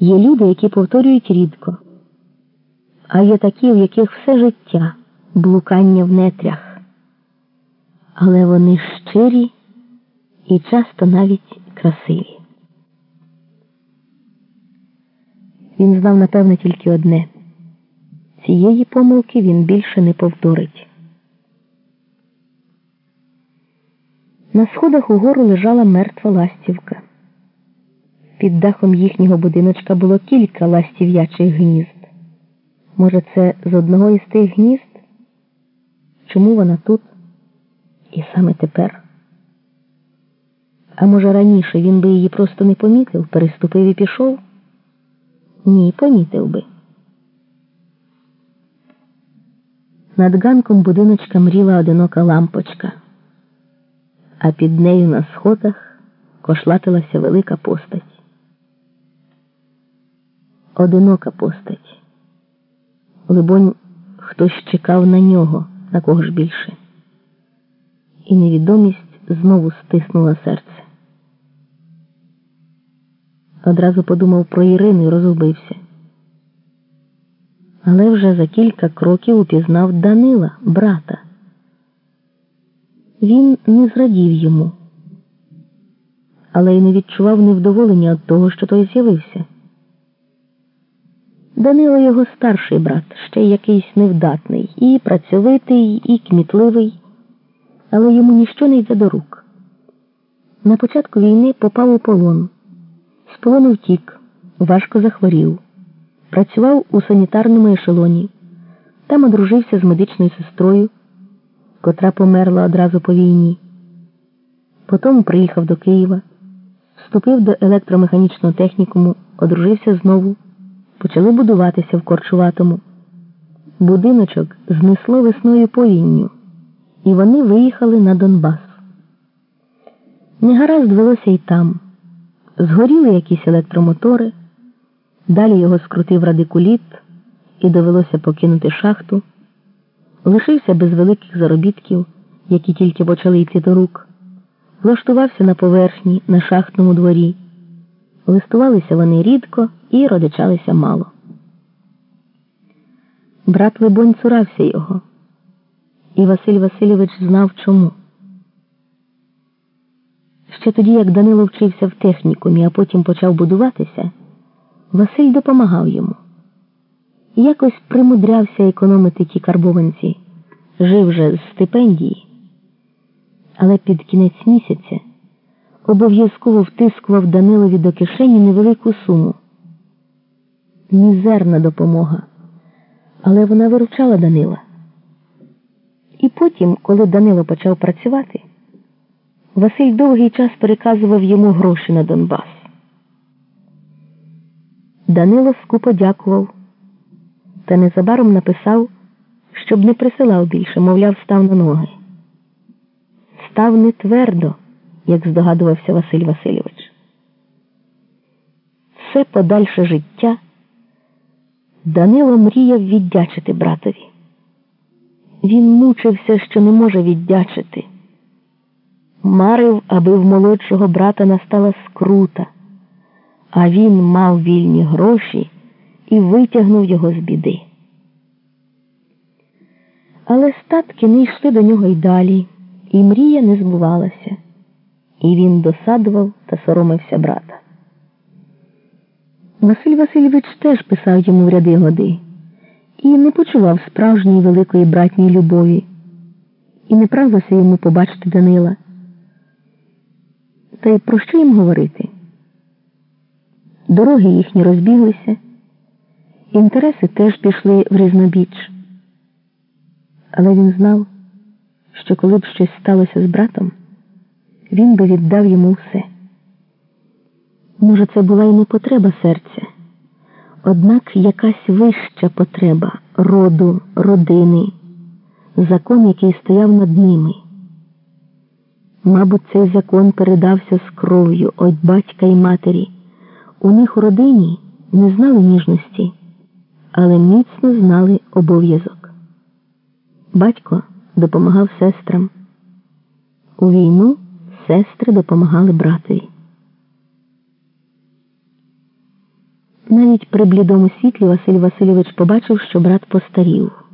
Є люди, які повторюють рідко, а є такі, у яких все життя блукання в нетрях. Але вони щирі і часто навіть красиві. Він знав, напевне, тільки одне цієї помилки він більше не повторить. На сходах угору лежала мертва ластівка. Під дахом їхнього будиночка було кілька ластів'ячих гнізд. Може, це з одного із тих гнізд? Чому вона тут? І саме тепер? А може, раніше він би її просто не помітив, переступив і пішов? Ні, помітив би. Над ганком будиночка мріла одинока лампочка, а під нею на сходах кошлатилася велика постать. Одинока постать. Либонь, хтось чекав на нього, на кого ж більше. І невідомість знову стиснула серце. Одразу подумав про Ірину і розгубився але вже за кілька кроків упізнав Данила, брата. Він не зрадів йому, але й не відчував невдоволення від того, що той з'явився. Данило його старший брат, ще якийсь невдатний, і працьовитий, і кмітливий, але йому ніщо не йде до рук. На початку війни попав у полон, з полону втік, важко захворів працював у санітарному ешелоні. Там одружився з медичною сестрою, котра померла одразу по війні. Потім приїхав до Києва, вступив до електромеханічного технікуму, одружився знову, почали будуватися в Корчуватому. Будиночок знесло весною повінню, і вони виїхали на Донбас. Негаразд велося й там. Згоріли якісь електромотори. Далі його скрутив радикуліт і довелося покинути шахту. Лишився без великих заробітків, які тільки почали йти до рук. Влаштувався на поверхні, на шахтному дворі. Листувалися вони рідко і родичалися мало. Брат Либонь цурався його, і Василь Васильович знав чому. Ще тоді, як Данило вчився в технікумі, а потім почав будуватися. Василь допомагав йому. Якось примудрявся економити ті карбованці, жив же з стипендії, але під кінець місяця обов'язково втискував Данилові до кишені невелику суму. Мізерна допомога, але вона виручала Данила. І потім, коли Данило почав працювати, Василь довгий час переказував йому гроші на Донбас. Данило скупо дякував, та незабаром написав, щоб не присилав більше, мовляв, став на ноги. Став не твердо, як здогадувався Василь Васильович. Все подальше життя Данило мріяв віддячити братові. Він мучився, що не може віддячити. Марив, аби в молодшого брата настала скрута а він мав вільні гроші і витягнув його з біди. Але статки не йшли до нього й далі, і мрія не збувалася, і він досадував та соромився брата. Василь Васильович теж писав йому в ряди годи і не почував справжньої великої братньої любові, і не праглося йому побачити Данила. Та й про що їм говорити? Дороги їхні розбіглися, інтереси теж пішли в різнобіч. Але він знав, що коли б щось сталося з братом, він би віддав йому все. Може, це була й не потреба серця, однак якась вища потреба роду, родини, закон, який стояв над ними. Мабуть, цей закон передався з кров'ю від батька і матері. У них у родині не знали ніжності, але міцно знали обов'язок. Батько допомагав сестрам. У війну сестри допомагали братові. Навіть при блідому світлі Василь Васильович побачив, що брат постарів.